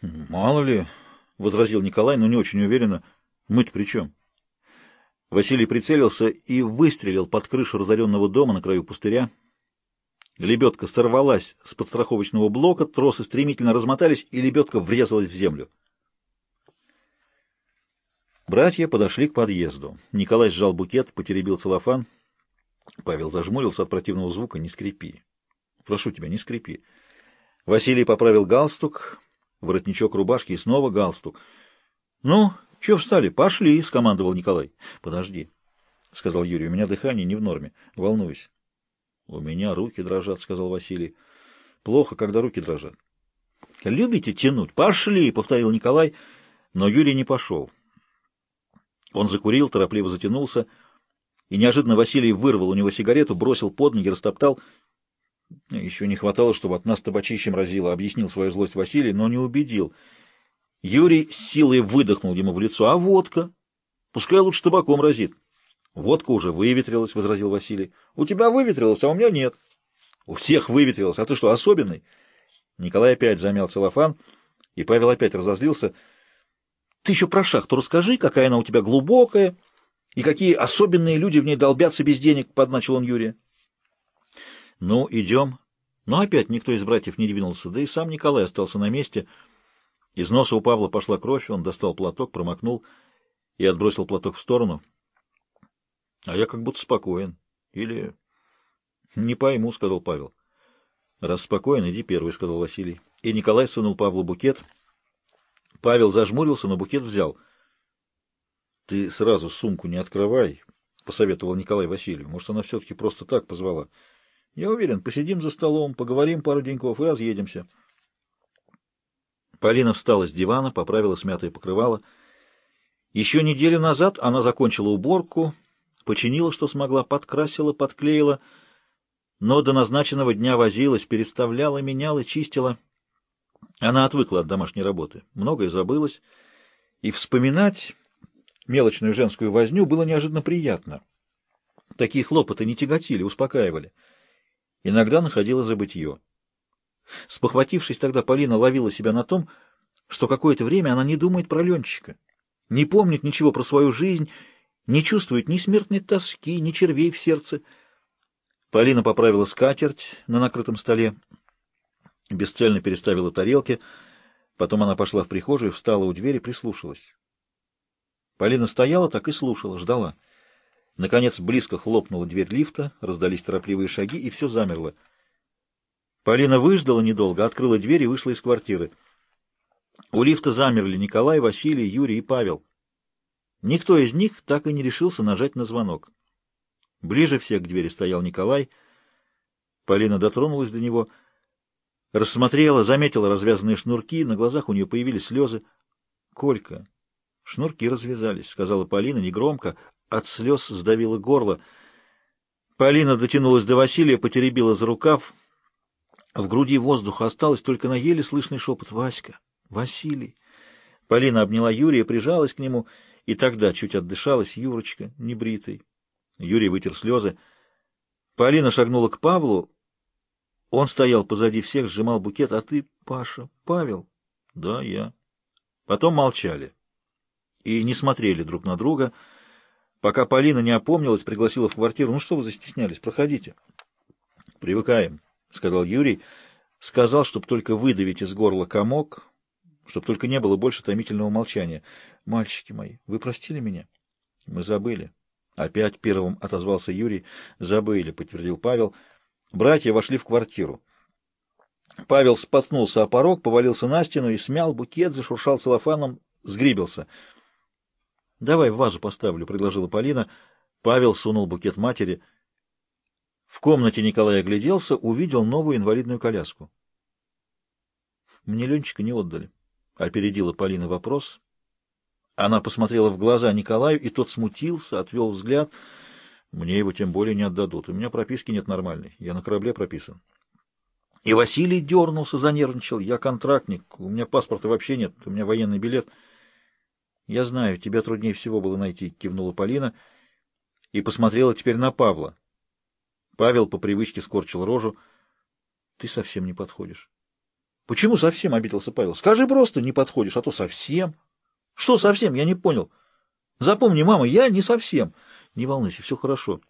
Мало ли, — возразил Николай, но не очень уверенно. Мы-то при чем? Василий прицелился и выстрелил под крышу разоренного дома на краю пустыря. Лебедка сорвалась с подстраховочного блока, тросы стремительно размотались, и лебедка врезалась в землю. Братья подошли к подъезду. Николай сжал букет, потеребил целлофан. Павел зажмурился от противного звука. «Не скрипи. Прошу тебя, не скрипи». Василий поправил галстук, воротничок рубашки и снова галстук. «Ну, что встали? Пошли!» — скомандовал Николай. «Подожди», — сказал Юрий. «У меня дыхание не в норме. Волнуюсь». «У меня руки дрожат», — сказал Василий. «Плохо, когда руки дрожат». «Любите тянуть? Пошли!» — повторил Николай. Но Юрий не пошел. Он закурил, торопливо затянулся, и неожиданно Василий вырвал у него сигарету, бросил под ноги, растоптал. Еще не хватало, чтобы от нас табачищем разило, объяснил свою злость Василий, но не убедил. Юрий с силой выдохнул ему в лицо. А водка? Пускай лучше табаком разит. Водка уже выветрилась, — возразил Василий. У тебя выветрилась, а у меня нет. У всех выветрилась. А ты что, особенный? Николай опять замял целлофан, и Павел опять разозлился — ты еще про шахту расскажи, какая она у тебя глубокая, и какие особенные люди в ней долбятся без денег, — подначил он Юрия. Ну, идем. Но опять никто из братьев не двинулся, да и сам Николай остался на месте. Из носа у Павла пошла кровь, он достал платок, промокнул и отбросил платок в сторону. А я как будто спокоен. Или... Не пойму, — сказал Павел. Раз спокоен, иди первый, — сказал Василий. И Николай сунул Павлу букет — Павел зажмурился, но букет взял. — Ты сразу сумку не открывай, — посоветовал Николай Васильевич. Может, она все-таки просто так позвала. Я уверен, посидим за столом, поговорим пару деньков и разъедемся. Полина встала с дивана, поправила смятое покрывало. Еще неделю назад она закончила уборку, починила, что смогла, подкрасила, подклеила, но до назначенного дня возилась, переставляла, меняла, чистила — она отвыкла от домашней работы, многое забылось, и вспоминать мелочную женскую возню было неожиданно приятно. Такие хлопоты не тяготили, успокаивали. Иногда находила забытье. Спохватившись тогда, Полина ловила себя на том, что какое-то время она не думает про Ленчика, не помнит ничего про свою жизнь, не чувствует ни смертной тоски, ни червей в сердце. Полина поправила скатерть на накрытом столе, бесцельно переставила тарелки. Потом она пошла в прихожую, встала у двери, прислушалась. Полина стояла так и слушала, ждала. Наконец близко хлопнула дверь лифта, раздались торопливые шаги, и все замерло. Полина выждала недолго, открыла дверь и вышла из квартиры. У лифта замерли Николай, Василий, Юрий и Павел. Никто из них так и не решился нажать на звонок. Ближе всех к двери стоял Николай. Полина дотронулась до него — Рассмотрела, заметила развязанные шнурки, на глазах у нее появились слезы. — Колька, шнурки развязались, — сказала Полина негромко, от слез сдавило горло. Полина дотянулась до Василия, потеребила за рукав. В груди воздуха осталось только на еле слышный шепот «Васька! Василий!». Полина обняла Юрия, прижалась к нему, и тогда чуть отдышалась Юрочка, небритый. Юрий вытер слезы. Полина шагнула к Павлу, он стоял позади всех, сжимал букет. А ты, Паша, Павел? Да, я. Потом молчали и не смотрели друг на друга. Пока Полина не опомнилась, пригласила в квартиру. Ну что вы застеснялись? Проходите. Привыкаем, сказал Юрий. Сказал, чтобы только выдавить из горла комок, чтобы только не было больше томительного молчания. Мальчики мои, вы простили меня? Мы забыли. Опять первым отозвался Юрий. Забыли, подтвердил Павел. Братья вошли в квартиру. Павел споткнулся о порог, повалился на стену и смял букет, зашуршал целлофаном, сгрибился. — Давай в вазу поставлю, — предложила Полина. Павел сунул букет матери. В комнате Николай огляделся, увидел новую инвалидную коляску. — Мне Ленчика не отдали, — опередила Полина вопрос. Она посмотрела в глаза Николаю, и тот смутился, отвел взгляд — мне его тем более не отдадут. У меня прописки нет нормальной. Я на корабле прописан. И Василий дернулся, занервничал. Я контрактник. У меня паспорта вообще нет. У меня военный билет. Я знаю, тебя труднее всего было найти, кивнула Полина и посмотрела теперь на Павла. Павел по привычке скорчил рожу. Ты совсем не подходишь. Почему совсем, — обиделся Павел. Скажи просто, не подходишь, а то совсем. Что совсем? Я не понял. Запомни, мама, я не совсем. Не волнуйся, все хорошо.